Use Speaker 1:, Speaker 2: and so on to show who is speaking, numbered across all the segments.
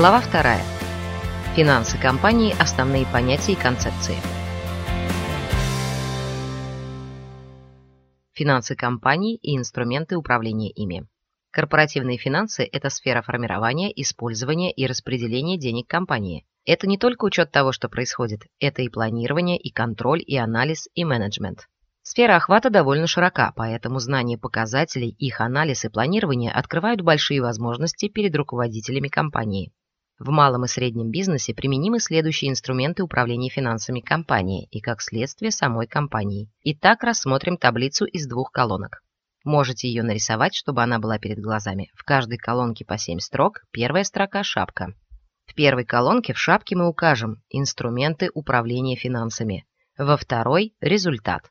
Speaker 1: Глава 2. Финансы компании. Основные понятия и концепции. Финансы компании и инструменты управления ими. Корпоративные финансы – это сфера формирования, использования и распределения денег компании. Это не только учет того, что происходит, это и планирование, и контроль, и анализ, и менеджмент. Сфера охвата довольно широка, поэтому знание показателей, их анализ и планирование открывают большие возможности перед руководителями компании. В малом и среднем бизнесе применимы следующие инструменты управления финансами компании и, как следствие, самой компании. Итак, рассмотрим таблицу из двух колонок. Можете ее нарисовать, чтобы она была перед глазами. В каждой колонке по 7 строк, первая строка – шапка. В первой колонке в шапке мы укажем инструменты управления финансами. Во второй – результат.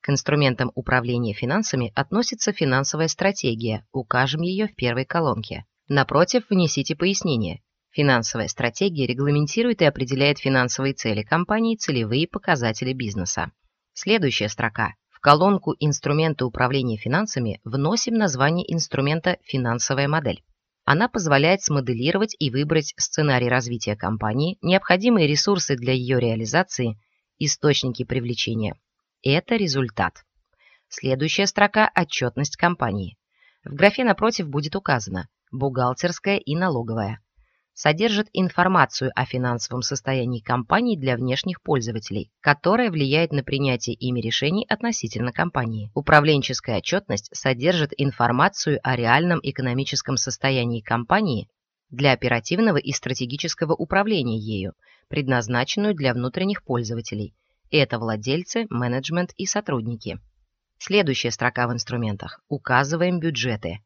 Speaker 1: К инструментам управления финансами относится финансовая стратегия, укажем ее в первой колонке. Напротив, внесите пояснение. Финансовая стратегия регламентирует и определяет финансовые цели компании, целевые показатели бизнеса. Следующая строка. В колонку «Инструменты управления финансами» вносим название инструмента «Финансовая модель». Она позволяет смоделировать и выбрать сценарий развития компании, необходимые ресурсы для ее реализации, источники привлечения. Это результат. Следующая строка – отчетность компании. В графе напротив будет указано «бухгалтерская и налоговая» содержит информацию о финансовом состоянии компании для внешних пользователей, которая влияет на принятие ими решений относительно компании. Управленческая отчетность содержит информацию о реальном экономическом состоянии компании для оперативного и стратегического управления ею, предназначенную для внутренних пользователей. Это владельцы, менеджмент и сотрудники. Следующая строка в инструментах. Указываем бюджеты.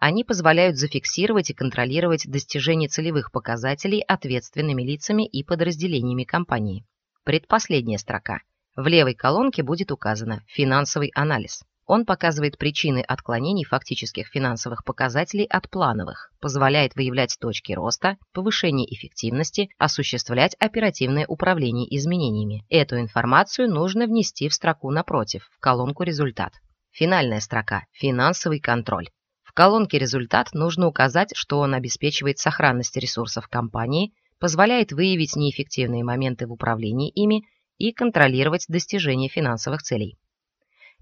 Speaker 1: Они позволяют зафиксировать и контролировать достижение целевых показателей ответственными лицами и подразделениями компании. Предпоследняя строка. В левой колонке будет указано «Финансовый анализ». Он показывает причины отклонений фактических финансовых показателей от плановых, позволяет выявлять точки роста, повышение эффективности, осуществлять оперативное управление изменениями. Эту информацию нужно внести в строку напротив, в колонку «Результат». Финальная строка «Финансовый контроль». В колонке «Результат» нужно указать, что он обеспечивает сохранность ресурсов компании, позволяет выявить неэффективные моменты в управлении ими и контролировать достижение финансовых целей.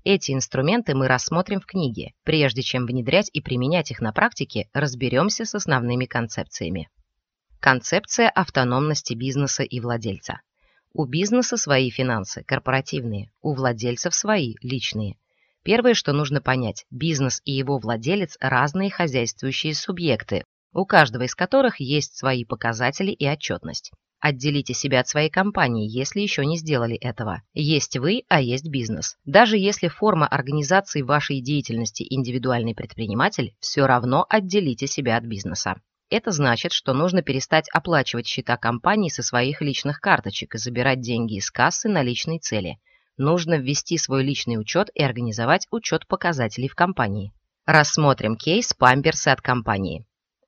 Speaker 1: Эти инструменты мы рассмотрим в книге. Прежде чем внедрять и применять их на практике, разберемся с основными концепциями. Концепция автономности бизнеса и владельца. У бизнеса свои финансы, корпоративные, у владельцев свои, личные – Первое, что нужно понять, бизнес и его владелец – разные хозяйствующие субъекты, у каждого из которых есть свои показатели и отчетность. Отделите себя от своей компании, если еще не сделали этого. Есть вы, а есть бизнес. Даже если форма организации вашей деятельности индивидуальный предприниматель, все равно отделите себя от бизнеса. Это значит, что нужно перестать оплачивать счета компании со своих личных карточек и забирать деньги из кассы на личные цели нужно ввести свой личный учет и организовать учет показателей в компании. Рассмотрим кейс памперсы от компании.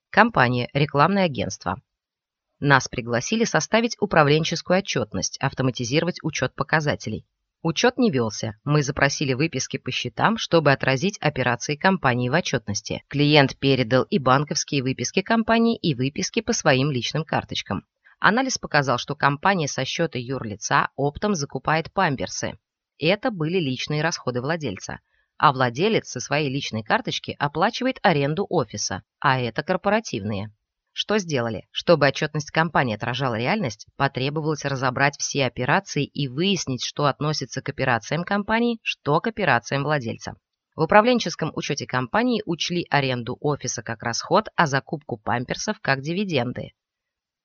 Speaker 1: Компания, рекламное агентство. Нас пригласили составить управленческую отчетность, автоматизировать учет показателей. Учет не велся. Мы запросили выписки по счетам, чтобы отразить операции компании в отчетности. Клиент передал и банковские выписки компании, и выписки по своим личным карточкам. Анализ показал, что компания со счета юрлица оптом закупает памперсы. Это были личные расходы владельца. А владелец со своей личной карточки оплачивает аренду офиса, а это корпоративные. Что сделали? Чтобы отчетность компании отражала реальность, потребовалось разобрать все операции и выяснить, что относится к операциям компании, что к операциям владельца. В управленческом учете компании учли аренду офиса как расход, а закупку памперсов как дивиденды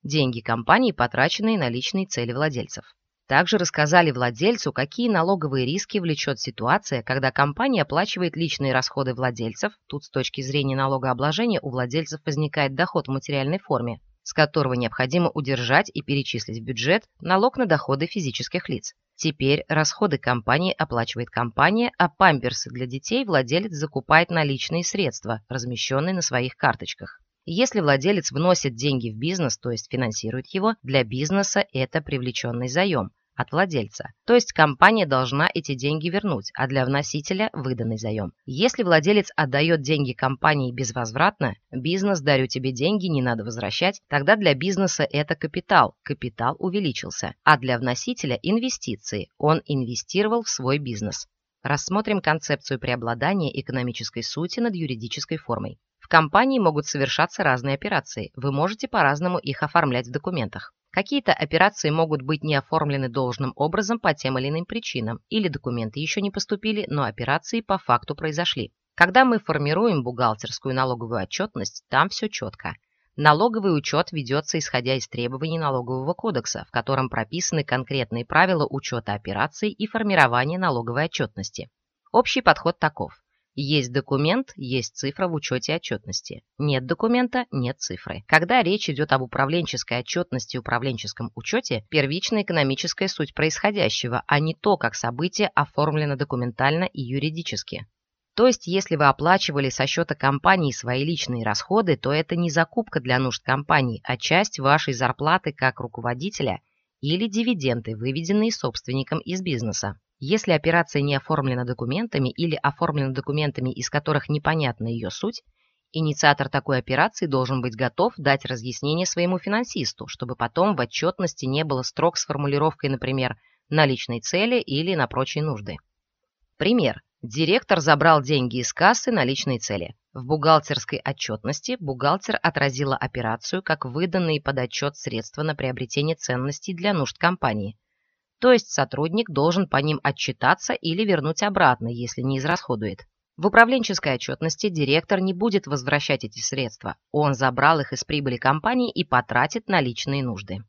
Speaker 1: деньги компании, потраченные на личные цели владельцев. Также рассказали владельцу, какие налоговые риски влечет ситуация, когда компания оплачивает личные расходы владельцев, тут с точки зрения налогообложения у владельцев возникает доход в материальной форме, с которого необходимо удержать и перечислить в бюджет налог на доходы физических лиц. Теперь расходы компании оплачивает компания, а памперсы для детей владелец закупает наличные средства, размещенные на своих карточках. Если владелец вносит деньги в бизнес, то есть финансирует его, для бизнеса это привлеченный заем, от владельца. То есть компания должна эти деньги вернуть, а для вносителя выданный заем. Если владелец отдает деньги компании безвозвратно, бизнес дарю тебе деньги, не надо возвращать, тогда для бизнеса это капитал, капитал увеличился, а для вносителя инвестиции, он инвестировал в свой бизнес. Рассмотрим концепцию преобладания экономической сути над юридической формой. В компании могут совершаться разные операции, вы можете по-разному их оформлять в документах. Какие-то операции могут быть не оформлены должным образом по тем или иным причинам, или документы еще не поступили, но операции по факту произошли. Когда мы формируем бухгалтерскую налоговую отчетность, там все четко. Налоговый учет ведется исходя из требований налогового кодекса, в котором прописаны конкретные правила учета операций и формирования налоговой отчетности. Общий подход таков. Есть документ, есть цифра в учете отчетности. Нет документа, нет цифры. Когда речь идет об управленческой отчетности и управленческом учете, первичная экономическая суть происходящего, а не то, как событие оформлено документально и юридически. То есть, если вы оплачивали со счета компании свои личные расходы, то это не закупка для нужд компании, а часть вашей зарплаты как руководителя или дивиденды, выведенные собственником из бизнеса. Если операция не оформлена документами или оформлена документами, из которых непонятна ее суть, инициатор такой операции должен быть готов дать разъяснение своему финансисту, чтобы потом в отчетности не было строк с формулировкой, например, на личной цели или на прочие нужды. Пример. Директор забрал деньги из кассы на личные цели. В бухгалтерской отчетности бухгалтер отразила операцию как выданные под отчет средства на приобретение ценностей для нужд компании – то есть сотрудник должен по ним отчитаться или вернуть обратно, если не израсходует. В управленческой отчетности директор не будет возвращать эти средства. Он забрал их из прибыли компании и потратит на личные нужды.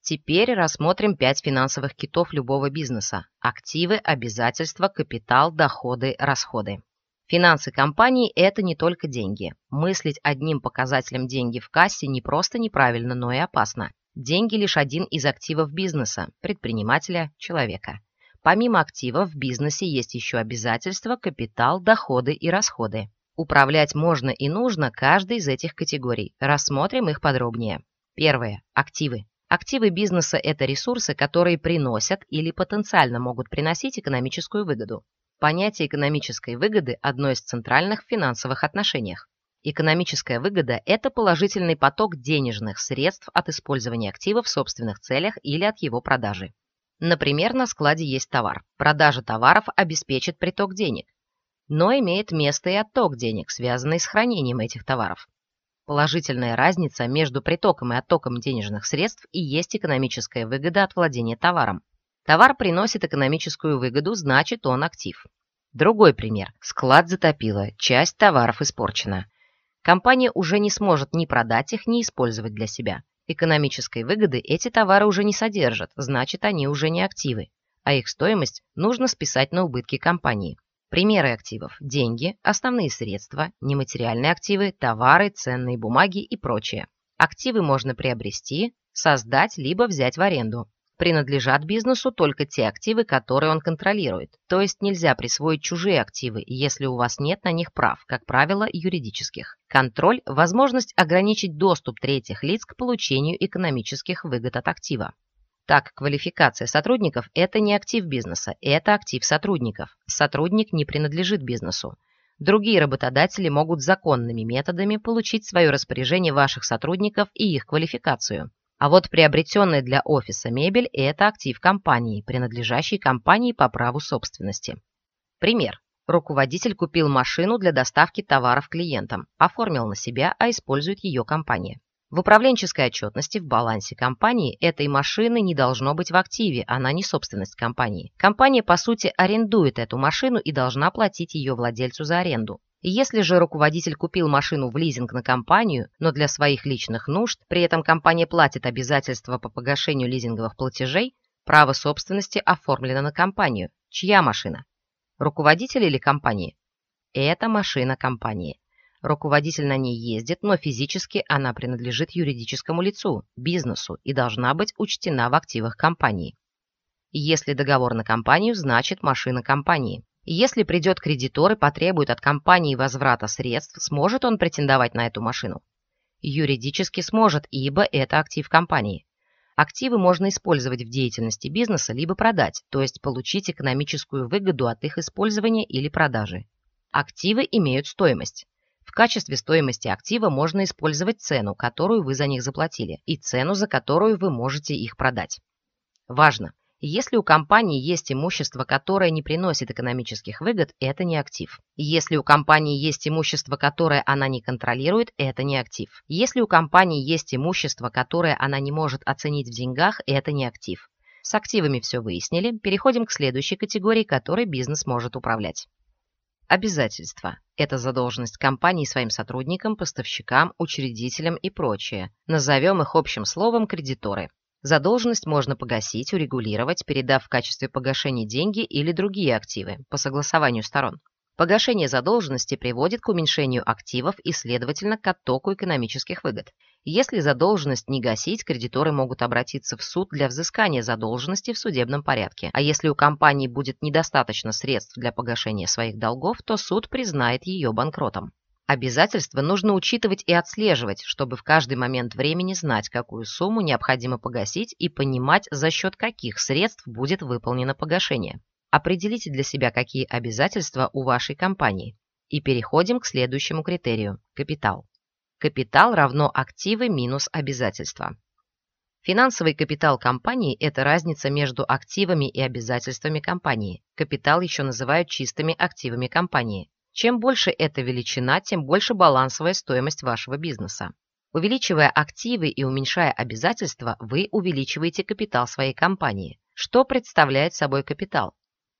Speaker 1: Теперь рассмотрим пять финансовых китов любого бизнеса. Активы, обязательства, капитал, доходы, расходы. Финансы компании – это не только деньги. Мыслить одним показателем деньги в кассе не просто неправильно, но и опасно. Деньги лишь один из активов бизнеса, предпринимателя, человека. Помимо активов в бизнесе есть еще обязательства, капитал, доходы и расходы. Управлять можно и нужно каждой из этих категорий. Рассмотрим их подробнее. Первое. Активы. Активы бизнеса – это ресурсы, которые приносят или потенциально могут приносить экономическую выгоду. Понятие экономической выгоды – одно из центральных в финансовых отношениях. Экономическая выгода – это положительный поток денежных средств от использования актива в собственных целях или от его продажи. Например, на складе есть товар. Продажа товаров обеспечит приток денег, но имеет место и отток денег, связанный с хранением этих товаров. Положительная разница между притоком и оттоком денежных средств и есть экономическая выгода от владения товаром. Товар приносит экономическую выгоду, значит он актив. Другой пример. Склад затопило, часть товаров испорчена. Компания уже не сможет ни продать их, ни использовать для себя. Экономической выгоды эти товары уже не содержат, значит, они уже не активы, а их стоимость нужно списать на убытки компании. Примеры активов – деньги, основные средства, нематериальные активы, товары, ценные бумаги и прочее. Активы можно приобрести, создать либо взять в аренду принадлежат бизнесу только те активы, которые он контролирует. То есть нельзя присвоить чужие активы, если у вас нет на них прав, как правило, юридических. Контроль – возможность ограничить доступ третьих лиц к получению экономических выгод от актива. Так, квалификация сотрудников – это не актив бизнеса, это актив сотрудников. Сотрудник не принадлежит бизнесу. Другие работодатели могут законными методами получить свое распоряжение ваших сотрудников и их квалификацию. А вот приобретенная для офиса мебель – это актив компании, принадлежащий компании по праву собственности. Пример. Руководитель купил машину для доставки товаров клиентам, оформил на себя, а использует ее компания. В управленческой отчетности в балансе компании этой машины не должно быть в активе, она не собственность компании. Компания, по сути, арендует эту машину и должна платить ее владельцу за аренду. Если же руководитель купил машину в лизинг на компанию, но для своих личных нужд, при этом компания платит обязательства по погашению лизинговых платежей, право собственности оформлено на компанию. Чья машина? Руководитель или компании? Это машина компании. Руководитель на ней ездит, но физически она принадлежит юридическому лицу, бизнесу и должна быть учтена в активах компании. Если договор на компанию, значит машина компании. Если придет кредитор и потребует от компании возврата средств, сможет он претендовать на эту машину? Юридически сможет, ибо это актив компании. Активы можно использовать в деятельности бизнеса либо продать, то есть получить экономическую выгоду от их использования или продажи. Активы имеют стоимость. В качестве стоимости актива можно использовать цену, которую вы за них заплатили, и цену, за которую вы можете их продать. Важно! Если у компании есть имущество, которое не приносит экономических выгод, это не актив. Если у компании есть имущество, которое она не контролирует, это не актив. Если у компании есть имущество, которое она не может оценить в деньгах, это не актив. С активами все выяснили, переходим к следующей категории, которой бизнес может управлять. Обязательства – это задолженность компании своим сотрудникам, поставщикам, учредителям и прочее. Назовем их общим словом кредиторы. Задолженность можно погасить, урегулировать, передав в качестве погашения деньги или другие активы по согласованию сторон. Погашение задолженности приводит к уменьшению активов и, следовательно, к оттоку экономических выгод. Если задолженность не гасить, кредиторы могут обратиться в суд для взыскания задолженности в судебном порядке. А если у компании будет недостаточно средств для погашения своих долгов, то суд признает ее банкротом. Обязательства нужно учитывать и отслеживать, чтобы в каждый момент времени знать, какую сумму необходимо погасить и понимать, за счет каких средств будет выполнено погашение. Определите для себя, какие обязательства у вашей компании. И переходим к следующему критерию – капитал. Капитал равно активы минус обязательства. Финансовый капитал компании – это разница между активами и обязательствами компании. Капитал еще называют чистыми активами компании. Чем больше эта величина, тем больше балансовая стоимость вашего бизнеса. Увеличивая активы и уменьшая обязательства, вы увеличиваете капитал своей компании. Что представляет собой капитал?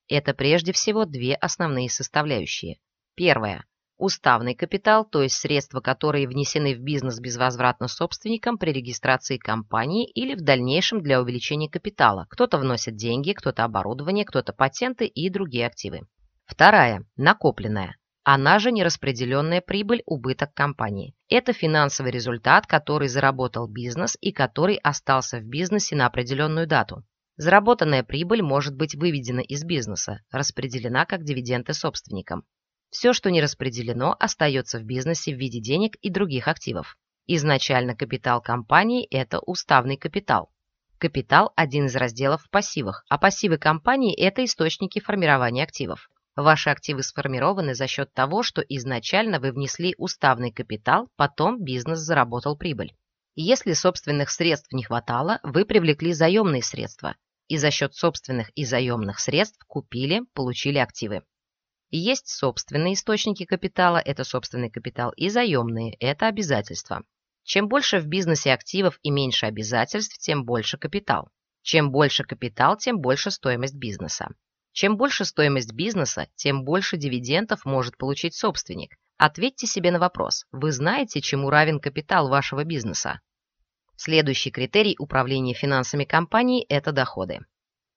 Speaker 1: Это прежде всего две основные составляющие. Первое – уставный капитал, то есть средства, которые внесены в бизнес безвозвратно собственникам при регистрации компании или в дальнейшем для увеличения капитала. Кто-то вносит деньги, кто-то оборудование, кто-то патенты и другие активы. Вторая – накопленная. Она же нераспределенная прибыль, убыток компании. Это финансовый результат, который заработал бизнес и который остался в бизнесе на определенную дату. Заработанная прибыль может быть выведена из бизнеса, распределена как дивиденды собственникам. Все, что не распределено, остается в бизнесе в виде денег и других активов. Изначально капитал компании – это уставный капитал. Капитал – один из разделов в пассивах, а пассивы компании – это источники формирования активов. Ваши активы сформированы за счет того, что изначально вы внесли уставный капитал, потом бизнес заработал прибыль. Если собственных средств не хватало, вы привлекли заемные средства и за счет собственных и заемных средств купили, получили активы. Есть собственные источники капитала, это собственный капитал, и заемные, это обязательства. Чем больше в бизнесе активов и меньше обязательств, тем больше капитал. Чем больше капитал, тем больше стоимость бизнеса. Чем больше стоимость бизнеса, тем больше дивидендов может получить собственник. Ответьте себе на вопрос, вы знаете, чему равен капитал вашего бизнеса? Следующий критерий управления финансами компании – это доходы.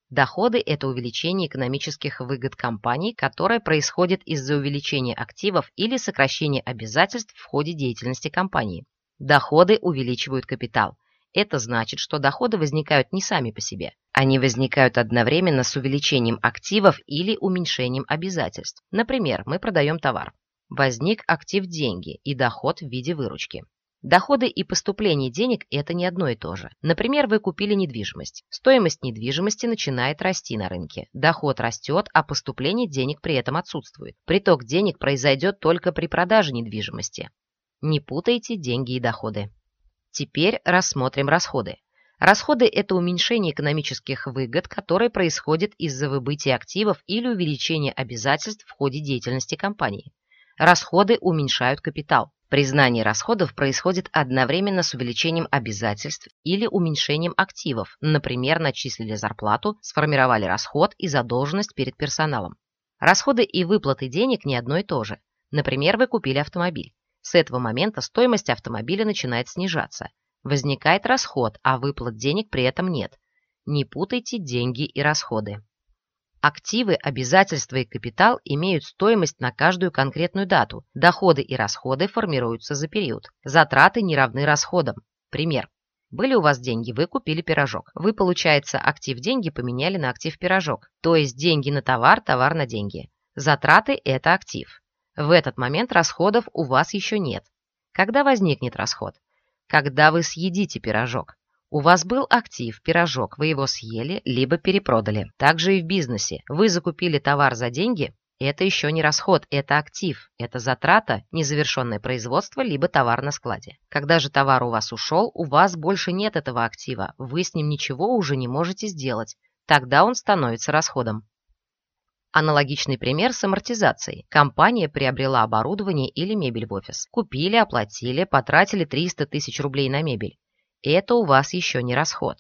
Speaker 1: Доходы – это увеличение экономических выгод компании, которое происходит из-за увеличения активов или сокращения обязательств в ходе деятельности компании. Доходы увеличивают капитал. Это значит, что доходы возникают не сами по себе. Они возникают одновременно с увеличением активов или уменьшением обязательств. Например, мы продаем товар. Возник актив деньги и доход в виде выручки. Доходы и поступление денег – это не одно и то же. Например, вы купили недвижимость. Стоимость недвижимости начинает расти на рынке. Доход растет, а поступление денег при этом отсутствует. Приток денег произойдет только при продаже недвижимости. Не путайте деньги и доходы. Теперь рассмотрим расходы. Расходы – это уменьшение экономических выгод, которые происходят из-за выбытия активов или увеличения обязательств в ходе деятельности компании. Расходы уменьшают капитал. Признание расходов происходит одновременно с увеличением обязательств или уменьшением активов, например, начислили зарплату, сформировали расход и задолженность перед персоналом. Расходы и выплаты денег не одно и то же. Например, вы купили автомобиль. С этого момента стоимость автомобиля начинает снижаться. Возникает расход, а выплат денег при этом нет. Не путайте деньги и расходы. Активы, обязательства и капитал имеют стоимость на каждую конкретную дату. Доходы и расходы формируются за период. Затраты не равны расходам. Пример. Были у вас деньги, вы купили пирожок. Вы, получается, актив деньги поменяли на актив пирожок. То есть деньги на товар, товар на деньги. Затраты – это актив. В этот момент расходов у вас еще нет. Когда возникнет расход? Когда вы съедите пирожок. У вас был актив, пирожок, вы его съели, либо перепродали. Также и в бизнесе. Вы закупили товар за деньги, это еще не расход, это актив, это затрата, незавершенное производство, либо товар на складе. Когда же товар у вас ушел, у вас больше нет этого актива, вы с ним ничего уже не можете сделать. Тогда он становится расходом. Аналогичный пример с амортизацией. Компания приобрела оборудование или мебель в офис. Купили, оплатили, потратили 300 тысяч рублей на мебель. Это у вас еще не расход.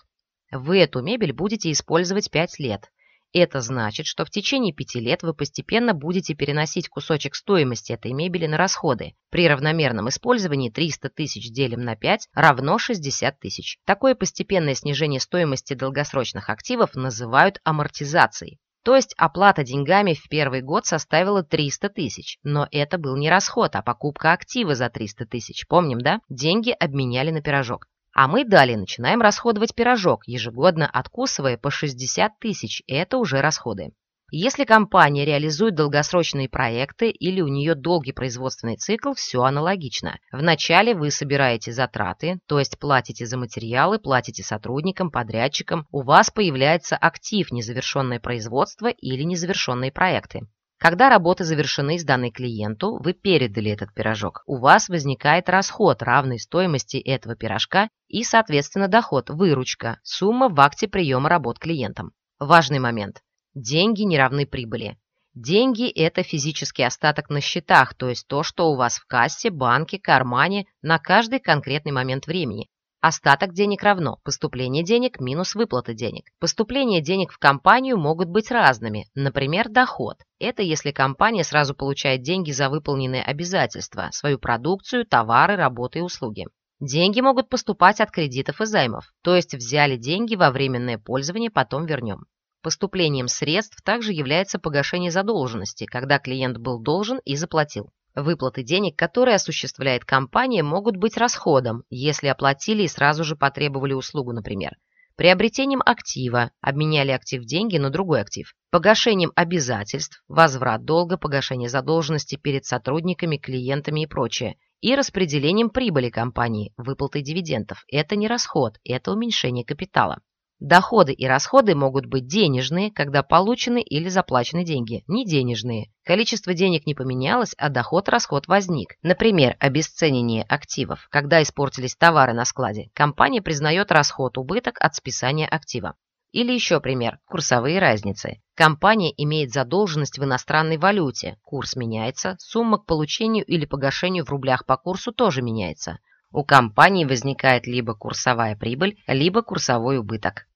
Speaker 1: Вы эту мебель будете использовать 5 лет. Это значит, что в течение пяти лет вы постепенно будете переносить кусочек стоимости этой мебели на расходы. При равномерном использовании 300 тысяч делим на 5 равно 60 тысяч. Такое постепенное снижение стоимости долгосрочных активов называют амортизацией. То есть оплата деньгами в первый год составила 300 тысяч, но это был не расход, а покупка актива за 300 тысяч. Помним, да? Деньги обменяли на пирожок. А мы далее начинаем расходовать пирожок, ежегодно откусывая по 60 тысяч, это уже расходы. Если компания реализует долгосрочные проекты или у нее долгий производственный цикл, все аналогично. Вначале вы собираете затраты, то есть платите за материалы, платите сотрудникам, подрядчикам, у вас появляется актив незавершенное производство или незавершенные проекты. Когда работы завершены с данной клиенту, вы передали этот пирожок. У вас возникает расход равной стоимости этого пирожка и, соответственно, доход, выручка, сумма в акте приема работ клиентам. Важный момент. Деньги не равны прибыли. Деньги – это физический остаток на счетах, то есть то, что у вас в кассе, банке, кармане на каждый конкретный момент времени. Остаток денег равно поступление денег минус выплата денег. Поступления денег в компанию могут быть разными. Например, доход. Это если компания сразу получает деньги за выполненные обязательства, свою продукцию, товары, работы и услуги. Деньги могут поступать от кредитов и займов, то есть взяли деньги во временное пользование, потом вернем. Поступлением средств также является погашение задолженности, когда клиент был должен и заплатил. Выплаты денег, которые осуществляет компания, могут быть расходом, если оплатили и сразу же потребовали услугу, например. Приобретением актива, обменяли актив деньги на другой актив. Погашением обязательств, возврат долга, погашение задолженности перед сотрудниками, клиентами и прочее. И распределением прибыли компании, выплатой дивидендов. Это не расход, это уменьшение капитала. Доходы и расходы могут быть денежные, когда получены или заплачены деньги, не денежные. Количество денег не поменялось, а доход-расход возник. Например, обесценение активов. Когда испортились товары на складе, компания признает расход-убыток от списания актива. Или еще пример – курсовые разницы. Компания имеет задолженность в иностранной валюте, курс меняется, сумма к получению или погашению в рублях по курсу тоже меняется. У компании возникает либо курсовая прибыль, либо курсовой убыток.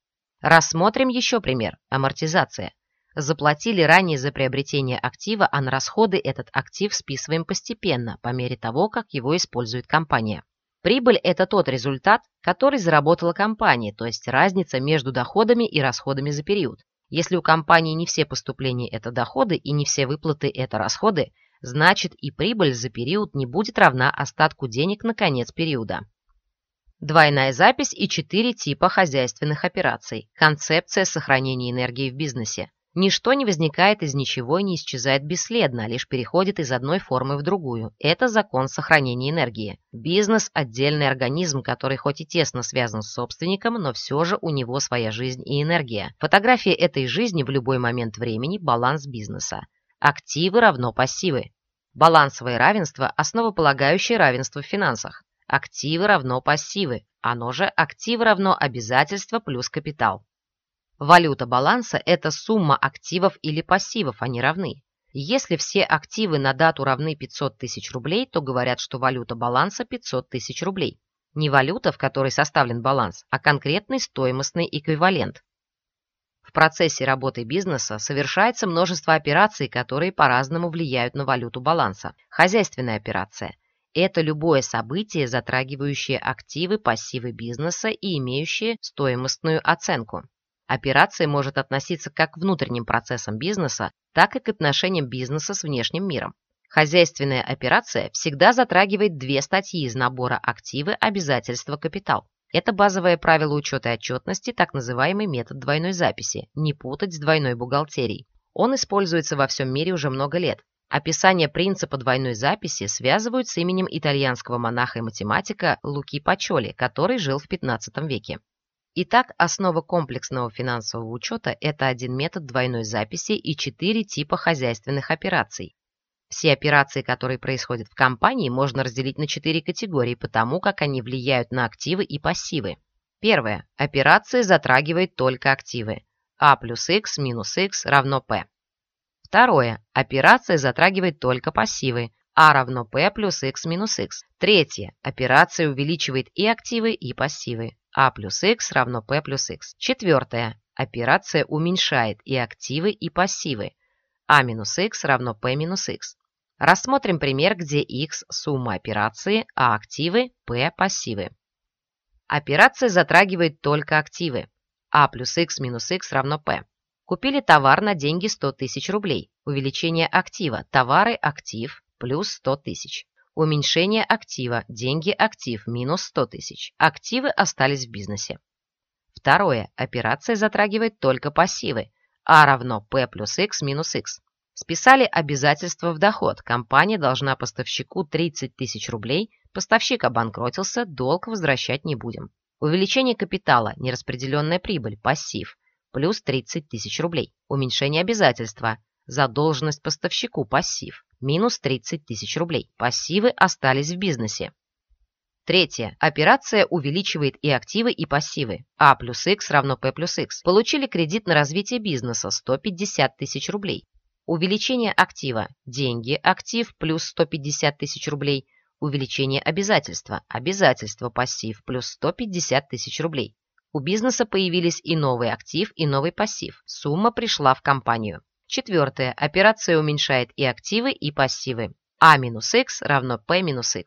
Speaker 1: Рассмотрим еще пример – амортизация. Заплатили ранее за приобретение актива, а на расходы этот актив списываем постепенно, по мере того, как его использует компания. Прибыль – это тот результат, который заработала компания, то есть разница между доходами и расходами за период. Если у компании не все поступления – это доходы и не все выплаты – это расходы, значит и прибыль за период не будет равна остатку денег на конец периода. Двойная запись и четыре типа хозяйственных операций. Концепция сохранения энергии в бизнесе. Ничто не возникает из ничего и не исчезает бесследно, а лишь переходит из одной формы в другую. Это закон сохранения энергии. Бизнес – отдельный организм, который хоть и тесно связан с собственником, но все же у него своя жизнь и энергия. Фотография этой жизни в любой момент времени – баланс бизнеса. Активы равно пассивы. Балансовое равенство – основополагающее равенство в финансах. Активы равно пассивы, оно же активы равно обязательства плюс капитал. Валюта баланса – это сумма активов или пассивов, они равны. Если все активы на дату равны 500 тысяч рублей, то говорят, что валюта баланса 500 тысяч рублей. Не валюта, в которой составлен баланс, а конкретный стоимостный эквивалент. В процессе работы бизнеса совершается множество операций, которые по-разному влияют на валюту баланса. Хозяйственная операция – это любое событие, затрагивающее активы, пассивы бизнеса и имеющее стоимостную оценку. Операция может относиться как к внутренним процессам бизнеса, так и к отношениям бизнеса с внешним миром. Хозяйственная операция всегда затрагивает две статьи из набора активы, обязательства, капитал. Это базовое правило учета и отчетности, так называемый метод двойной записи, не путать с двойной бухгалтерией. Он используется во всем мире уже много лет. Описание принципа двойной записи связывают с именем итальянского монаха и математика Луки Пачоли, который жил в XV веке. Итак, основа комплексного финансового учета – это один метод двойной записи и четыре типа хозяйственных операций. Все операции, которые происходят в компании, можно разделить на четыре категории по тому, как они влияют на активы и пассивы. Первое. Операции затрагивает только активы. А плюс х минус х равно P. Второе. Операция затрагивает только пассивы. А равно P плюс х минус х. Третье. Операция увеличивает и активы, и пассивы. А плюс х равно P плюс х. Четвертое. Операция уменьшает и активы, и пассивы. А минус х равно P минус х. Рассмотрим пример, где x – сумма операции, а активы – P – пассивы. Операция затрагивает только активы. А плюс х минус х равно P. Купили товар на деньги 100 тысяч рублей. Увеличение актива. Товары – актив плюс 100 тысяч. Уменьшение актива, деньги актив, минус 100 тысяч. Активы остались в бизнесе. Второе. Операция затрагивает только пассивы. А равно P плюс X минус X. Списали обязательства в доход. Компания должна поставщику 30 тысяч рублей. Поставщик обанкротился, долг возвращать не будем. Увеличение капитала, нераспределенная прибыль, пассив. Плюс 30 тысяч рублей. Уменьшение обязательства. Задолженность поставщику, пассив минус 30 тысяч рублей. Пассивы остались в бизнесе. Третье. Операция увеличивает и активы, и пассивы. А плюс Х равно П плюс Х. Получили кредит на развитие бизнеса 150 тысяч рублей. Увеличение актива. Деньги, актив плюс 150 тысяч рублей. Увеличение обязательства. Обязательство, пассив плюс 150 тысяч рублей. У бизнеса появились и новый актив, и новый пассив. Сумма пришла в компанию. Четвертое. Операция уменьшает и активы, и пассивы. А минус Х равно P минус Х.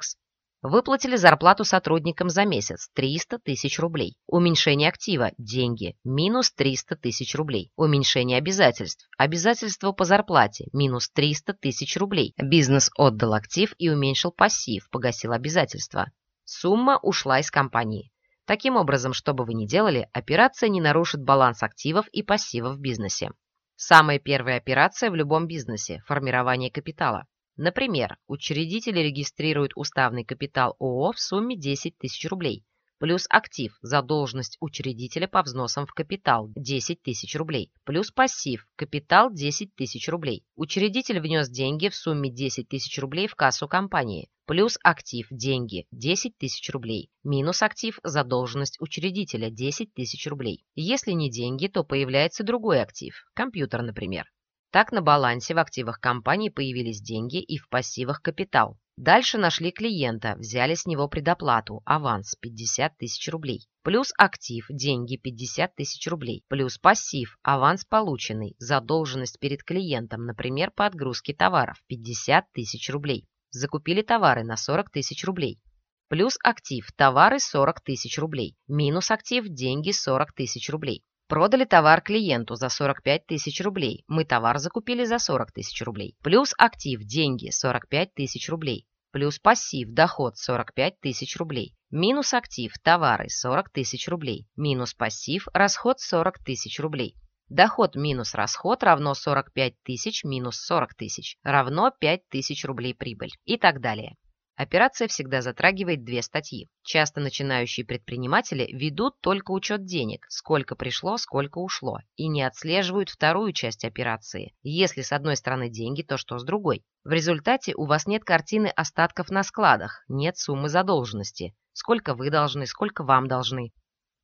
Speaker 1: Выплатили зарплату сотрудникам за месяц – 300 тысяч рублей. Уменьшение актива – деньги – минус 300 тысяч рублей. Уменьшение обязательств – обязательства по зарплате – минус 300 тысяч рублей. Бизнес отдал актив и уменьшил пассив, погасил обязательства. Сумма ушла из компании. Таким образом, что бы вы ни делали, операция не нарушит баланс активов и пассивов в бизнесе. Самая первая операция в любом бизнесе – формирование капитала. Например, учредители регистрируют уставный капитал ООО в сумме 10 тысяч рублей, плюс актив, задолженность учредителя по взносам в капитал 10 тысяч рублей, плюс пассив, капитал 10 тысяч рублей. Учредитель внес деньги в сумме 10 тысяч рублей в кассу компании, плюс актив, деньги 10 тысяч рублей, минус актив, задолженность учредителя 10 тысяч рублей. Если не деньги, то появляется другой актив, компьютер, например. Так на балансе в активах компании появились деньги и в пассивах капитал. Дальше нашли клиента, взяли с него предоплату, аванс 50 тысяч рублей. Плюс актив, деньги 50 тысяч рублей. Плюс пассив, аванс полученный, задолженность перед клиентом, например, по отгрузке товаров 50 тысяч рублей. Закупили товары на 40 тысяч рублей. Плюс актив, товары 40 тысяч рублей. Минус актив, деньги 40 тысяч рублей. Продали товар клиенту за 45 тысяч рублей. Мы товар закупили за 40 тысяч рублей. Плюс актив, деньги 45 тысяч рублей плюс пассив, доход 45 тысяч рублей, минус актив, товары 40 тысяч рублей, минус пассив, расход 40 тысяч рублей. Доход минус расход равно 45 тысяч минус 40 тысяч, равно 5 тысяч рублей прибыль и так далее. Операция всегда затрагивает две статьи. Часто начинающие предприниматели ведут только учет денег, сколько пришло, сколько ушло, и не отслеживают вторую часть операции. Если с одной стороны деньги, то что с другой? В результате у вас нет картины остатков на складах, нет суммы задолженности. Сколько вы должны, сколько вам должны.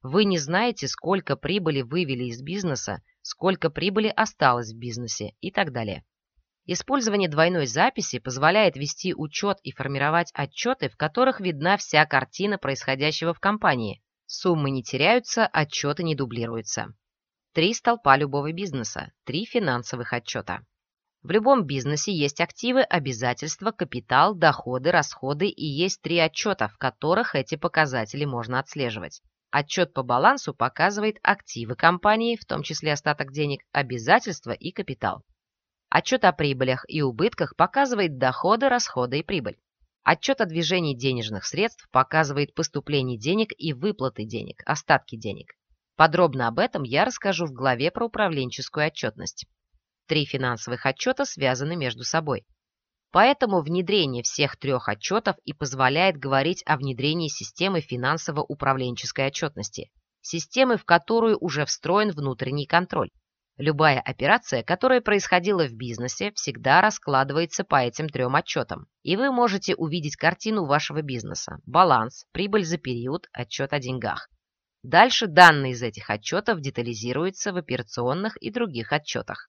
Speaker 1: Вы не знаете, сколько прибыли вывели из бизнеса, сколько прибыли осталось в бизнесе и так далее. Использование двойной записи позволяет вести учет и формировать отчеты, в которых видна вся картина происходящего в компании. Суммы не теряются, отчеты не дублируются. Три столпа любого бизнеса, три финансовых отчета. В любом бизнесе есть активы, обязательства, капитал, доходы, расходы и есть три отчета, в которых эти показатели можно отслеживать. Отчет по балансу показывает активы компании, в том числе остаток денег, обязательства и капитал. Отчет о прибылях и убытках показывает доходы, расходы и прибыль. Отчет о движении денежных средств показывает поступление денег и выплаты денег, остатки денег. Подробно об этом я расскажу в главе про управленческую отчетность. Три финансовых отчета связаны между собой. Поэтому внедрение всех трех отчетов и позволяет говорить о внедрении системы финансово-управленческой отчетности. системы, в которую уже встроен внутренний контроль. Любая операция, которая происходила в бизнесе, всегда раскладывается по этим трем отчетам. И вы можете увидеть картину вашего бизнеса, баланс, прибыль за период, отчет о деньгах. Дальше данные из этих отчетов детализируются в операционных и других отчетах.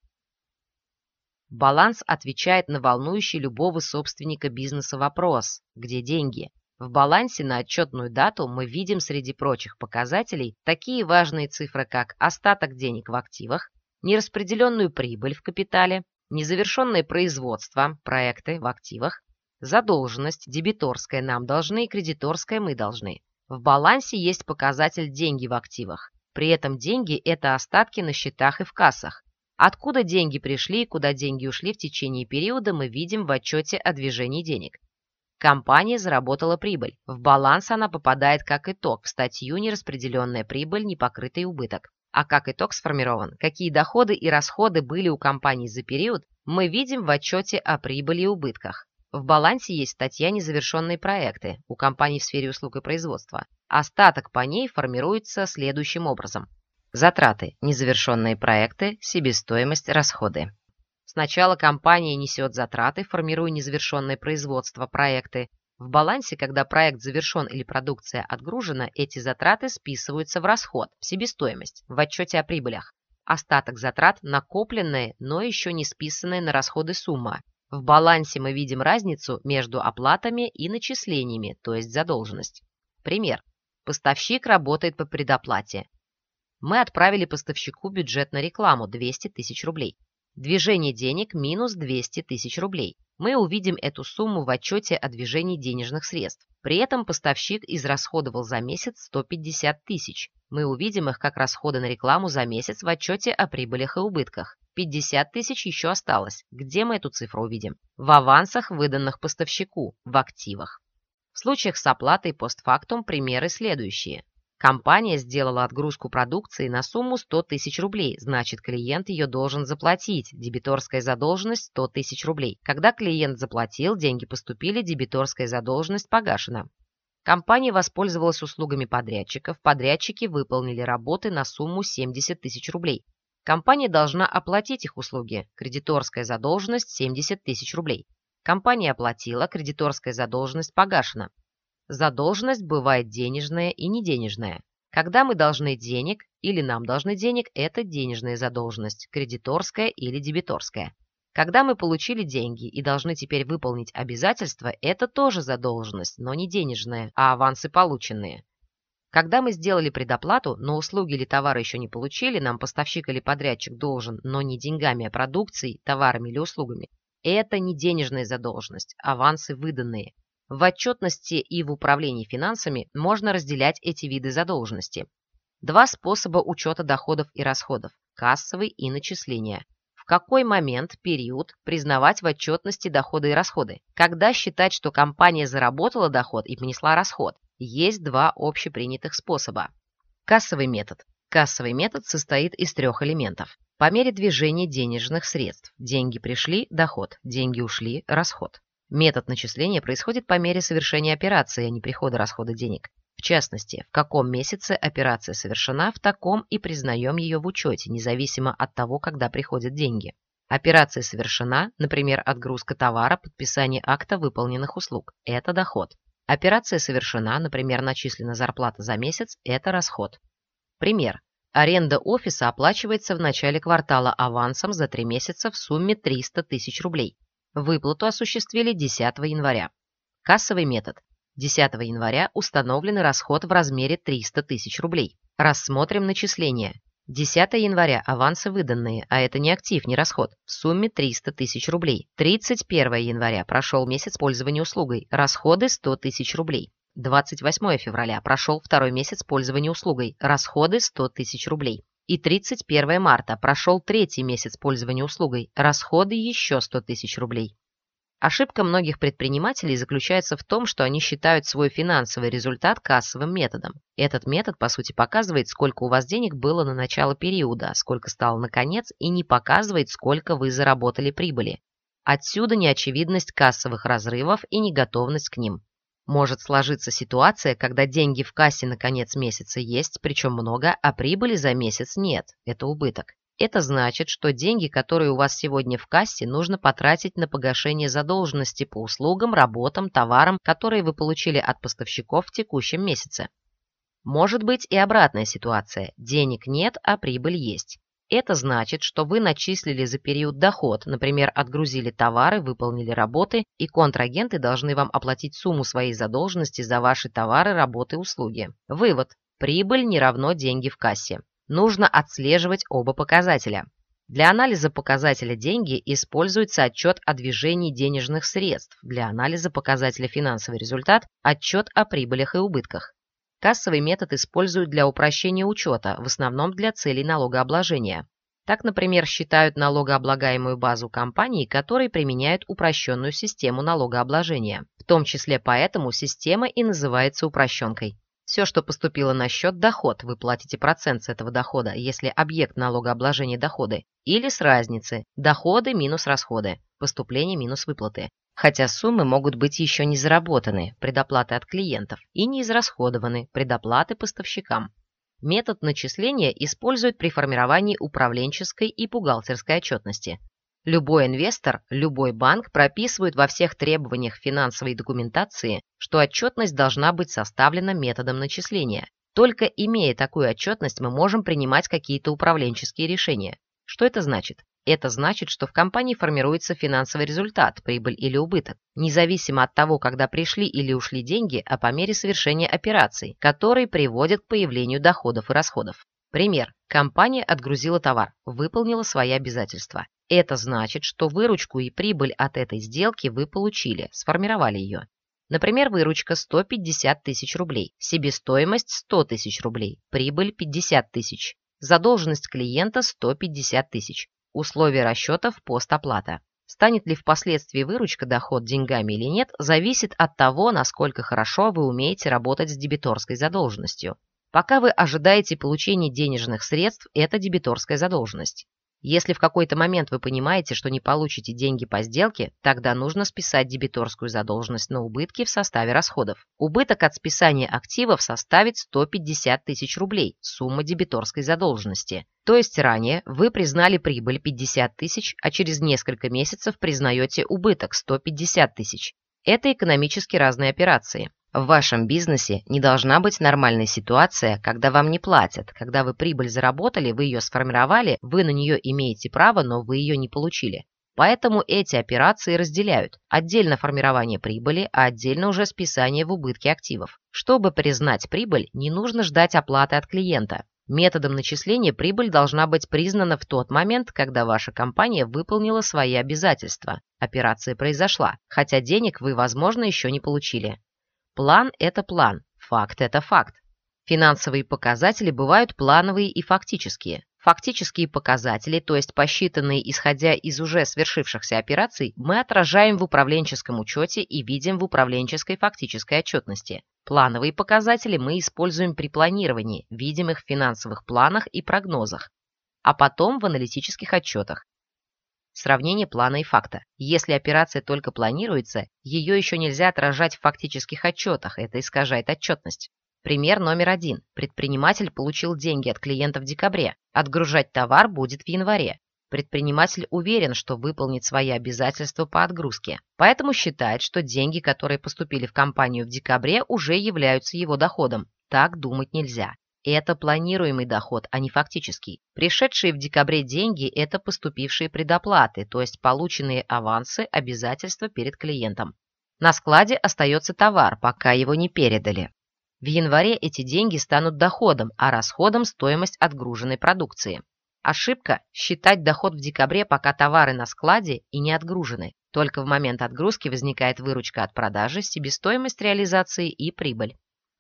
Speaker 1: Баланс отвечает на волнующий любого собственника бизнеса вопрос «Где деньги?». В балансе на отчетную дату мы видим среди прочих показателей такие важные цифры, как остаток денег в активах, нераспределенную прибыль в капитале, незавершенное производство, проекты в активах, задолженность, дебиторская нам должны и кредиторская мы должны. В балансе есть показатель деньги в активах. При этом деньги – это остатки на счетах и в кассах. Откуда деньги пришли и куда деньги ушли в течение периода, мы видим в отчете о движении денег. Компания заработала прибыль. В баланс она попадает как итог, в статью «Нераспределенная прибыль, непокрытый убыток». А как итог сформирован, какие доходы и расходы были у компании за период, мы видим в отчете о прибыли и убытках. В балансе есть статья «Незавершенные проекты» у компаний в сфере услуг и производства. Остаток по ней формируется следующим образом. Затраты, незавершенные проекты, себестоимость, расходы. Сначала компания несет затраты, формируя незавершенное производство, проекты, в балансе, когда проект завершен или продукция отгружена, эти затраты списываются в расход, в себестоимость, в отчете о прибылях. Остаток затрат – накопленная, но еще не списанная на расходы сумма. В балансе мы видим разницу между оплатами и начислениями, то есть задолженность. Пример. Поставщик работает по предоплате. Мы отправили поставщику бюджет на рекламу 200 тысяч рублей. Движение денег минус 200 тысяч рублей. Мы увидим эту сумму в отчете о движении денежных средств. При этом поставщик израсходовал за месяц 150 тысяч. Мы увидим их как расходы на рекламу за месяц в отчете о прибылях и убытках. 50 тысяч еще осталось. Где мы эту цифру увидим? В авансах, выданных поставщику, в активах. В случаях с оплатой постфактум примеры следующие. Компания сделала отгрузку продукции на сумму 100 тысяч рублей, значит, клиент ее должен заплатить. Дебиторская задолженность 100 тысяч рублей. Когда клиент заплатил, деньги поступили, дебиторская задолженность погашена. Компания воспользовалась услугами подрядчиков, подрядчики выполнили работы на сумму 70 тысяч рублей. Компания должна оплатить их услуги. Кредиторская задолженность 70 тысяч рублей. Компания оплатила, кредиторская задолженность погашена. Задолженность бывает денежная и неденежная. Когда мы должны денег или нам должны денег, это денежная задолженность, кредиторская или дебиторская. Когда мы получили деньги и должны теперь выполнить обязательства, это тоже задолженность, но не денежная, а авансы полученные. Когда мы сделали предоплату, но услуги или товары еще не получили, нам поставщик или подрядчик должен, но не деньгами, а продукцией, товарами или услугами. Это не денежная задолженность, авансы выданные. В отчетности и в управлении финансами можно разделять эти виды задолженности. Два способа учета доходов и расходов – кассовый и начисления. В какой момент, период, признавать в отчетности доходы и расходы? Когда считать, что компания заработала доход и понесла расход? Есть два общепринятых способа. Кассовый метод. Кассовый метод состоит из трех элементов. По мере движения денежных средств. Деньги пришли – доход, деньги ушли – расход. Метод начисления происходит по мере совершения операции, а не прихода расхода денег. В частности, в каком месяце операция совершена, в таком и признаем ее в учете, независимо от того, когда приходят деньги. Операция совершена, например, отгрузка товара, подписание акта выполненных услуг. Это доход. Операция совершена, например, начислена зарплата за месяц. Это расход. Пример. Аренда офиса оплачивается в начале квартала авансом за три месяца в сумме 300 тысяч рублей. Выплату осуществили 10 января. Кассовый метод. 10 января установлен расход в размере 300 тысяч рублей. Рассмотрим начисления. 10 января авансы выданные, а это не актив, не расход, в сумме 300 тысяч рублей. 31 января прошел месяц пользования услугой, расходы 100 тысяч рублей. 28 февраля прошел второй месяц пользования услугой, расходы 100 тысяч рублей. И 31 марта прошел третий месяц пользования услугой, расходы еще 100 тысяч рублей. Ошибка многих предпринимателей заключается в том, что они считают свой финансовый результат кассовым методом. Этот метод, по сути, показывает, сколько у вас денег было на начало периода, сколько стало на конец, и не показывает, сколько вы заработали прибыли. Отсюда неочевидность кассовых разрывов и неготовность к ним. Может сложиться ситуация, когда деньги в кассе на конец месяца есть, причем много, а прибыли за месяц нет. Это убыток. Это значит, что деньги, которые у вас сегодня в кассе, нужно потратить на погашение задолженности по услугам, работам, товарам, которые вы получили от поставщиков в текущем месяце. Может быть и обратная ситуация. Денег нет, а прибыль есть. Это значит, что вы начислили за период доход, например, отгрузили товары, выполнили работы, и контрагенты должны вам оплатить сумму своей задолженности за ваши товары, работы, услуги. Вывод. Прибыль не равно деньги в кассе. Нужно отслеживать оба показателя. Для анализа показателя деньги используется отчет о движении денежных средств. Для анализа показателя финансовый результат – отчет о прибылях и убытках. Кассовый метод используют для упрощения учета, в основном для целей налогообложения. Так, например, считают налогооблагаемую базу компаний, которые применяют упрощенную систему налогообложения. В том числе поэтому система и называется упрощенкой. Все, что поступило на счет доход, вы платите процент с этого дохода, если объект налогообложения доходы, или с разницы. Доходы минус расходы, поступление минус выплаты. Хотя суммы могут быть еще не заработаны, предоплаты от клиентов, и не израсходованы, предоплаты поставщикам. Метод начисления используют при формировании управленческой и бухгалтерской отчетности. Любой инвестор, любой банк прописывает во всех требованиях финансовой документации, что отчетность должна быть составлена методом начисления. Только имея такую отчетность, мы можем принимать какие-то управленческие решения. Что это значит? Это значит, что в компании формируется финансовый результат, прибыль или убыток, независимо от того, когда пришли или ушли деньги, а по мере совершения операций, которые приводят к появлению доходов и расходов. Пример. Компания отгрузила товар, выполнила свои обязательства. Это значит, что выручку и прибыль от этой сделки вы получили, сформировали ее. Например, выручка 150 тысяч рублей, себестоимость 100 тысяч рублей, прибыль 50 тысяч, задолженность клиента 150 тысяч. Условия расчетов постоплата. Станет ли впоследствии выручка доход деньгами или нет, зависит от того, насколько хорошо вы умеете работать с дебиторской задолженностью. Пока вы ожидаете получения денежных средств, это дебиторская задолженность. Если в какой-то момент вы понимаете, что не получите деньги по сделке, тогда нужно списать дебиторскую задолженность на убытки в составе расходов. Убыток от списания активов составит 150 тысяч рублей, сумма дебиторской задолженности. То есть ранее вы признали прибыль 50 тысяч, а через несколько месяцев признаете убыток 150 тысяч. Это экономически разные операции. В вашем бизнесе не должна быть нормальной ситуация, когда вам не платят, когда вы прибыль заработали, вы ее сформировали, вы на нее имеете право, но вы ее не получили. Поэтому эти операции разделяют. Отдельно формирование прибыли, а отдельно уже списание в убытки активов. Чтобы признать прибыль, не нужно ждать оплаты от клиента. Методом начисления прибыль должна быть признана в тот момент, когда ваша компания выполнила свои обязательства. Операция произошла, хотя денег вы, возможно, еще не получили. План – это план, факт – это факт. Финансовые показатели бывают плановые и фактические. Фактические показатели, то есть посчитанные исходя из уже свершившихся операций, мы отражаем в управленческом учете и видим в управленческой фактической отчетности. Плановые показатели мы используем при планировании, видим их в финансовых планах и прогнозах, а потом в аналитических отчетах. Сравнение плана и факта. Если операция только планируется, ее еще нельзя отражать в фактических отчетах, это искажает отчетность. Пример номер один. Предприниматель получил деньги от клиента в декабре. Отгружать товар будет в январе. Предприниматель уверен, что выполнит свои обязательства по отгрузке, поэтому считает, что деньги, которые поступили в компанию в декабре, уже являются его доходом. Так думать нельзя. Это планируемый доход, а не фактический. Пришедшие в декабре деньги – это поступившие предоплаты, то есть полученные авансы, обязательства перед клиентом. На складе остается товар, пока его не передали. В январе эти деньги станут доходом, а расходом – стоимость отгруженной продукции. Ошибка – считать доход в декабре, пока товары на складе и не отгружены. Только в момент отгрузки возникает выручка от продажи, себестоимость реализации и прибыль.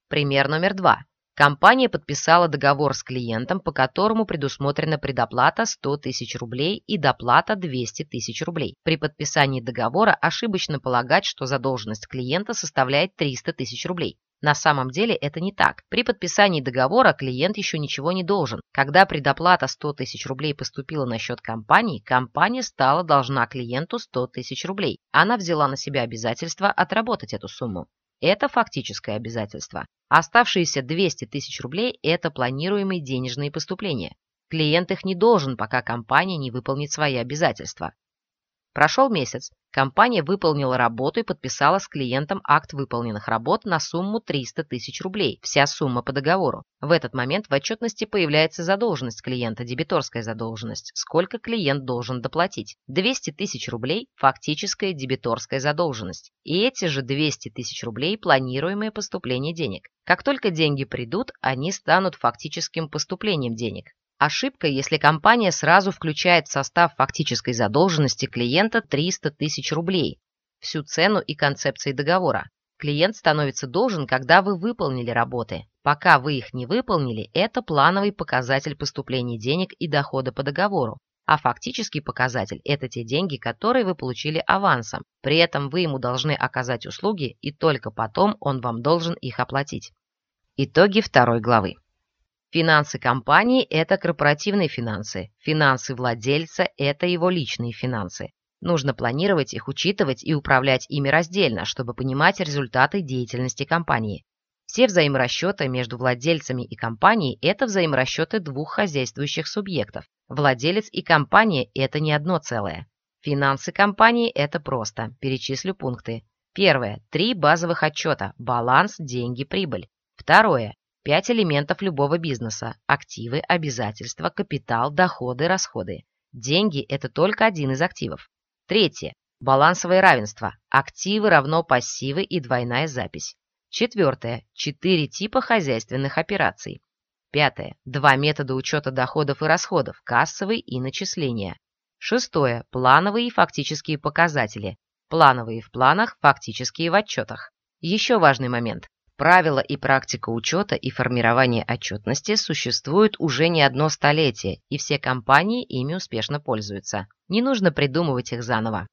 Speaker 1: Пример номер два. Компания подписала договор с клиентом, по которому предусмотрена предоплата 100 тысяч рублей и доплата 200 тысяч рублей. При подписании договора ошибочно полагать, что задолженность клиента составляет 300 тысяч рублей. На самом деле это не так. При подписании договора клиент еще ничего не должен. Когда предоплата 100 тысяч рублей поступила на счет компании, компания стала должна клиенту 100 тысяч рублей. Она взяла на себя обязательство отработать эту сумму. Это фактическое обязательство. Оставшиеся 200 тысяч рублей – это планируемые денежные поступления. Клиент их не должен, пока компания не выполнит свои обязательства. Прошел месяц. Компания выполнила работу и подписала с клиентом акт выполненных работ на сумму 300 тысяч рублей, вся сумма по договору. В этот момент в отчетности появляется задолженность клиента, дебиторская задолженность, сколько клиент должен доплатить. 200 тысяч рублей – фактическая дебиторская задолженность. И эти же 200 тысяч рублей – планируемое поступление денег. Как только деньги придут, они станут фактическим поступлением денег. Ошибка, если компания сразу включает в состав фактической задолженности клиента 300 тысяч рублей, всю цену и концепции договора. Клиент становится должен, когда вы выполнили работы. Пока вы их не выполнили, это плановый показатель поступления денег и дохода по договору. А фактический показатель – это те деньги, которые вы получили авансом. При этом вы ему должны оказать услуги, и только потом он вам должен их оплатить. Итоги второй главы. Финансы компании – это корпоративные финансы. Финансы владельца – это его личные финансы. Нужно планировать их, учитывать и управлять ими раздельно, чтобы понимать результаты деятельности компании. Все взаиморасчеты между владельцами и компанией – это взаиморасчеты двух хозяйствующих субъектов. Владелец и компания – это не одно целое. Финансы компании – это просто. Перечислю пункты. Первое. Три базовых отчета – баланс, деньги, прибыль. Второе. Пять элементов любого бизнеса – активы, обязательства, капитал, доходы, расходы. Деньги – это только один из активов. Третье – балансовое равенство. Активы равно пассивы и двойная запись. Четвертое – четыре типа хозяйственных операций. Пятое – два метода учета доходов и расходов – кассовый и начисления. Шестое – плановые и фактические показатели. Плановые в планах, фактические в отчетах. Еще важный момент. Правила и практика учета и формирования отчетности существуют уже не одно столетие, и все компании ими успешно пользуются. Не нужно придумывать их заново.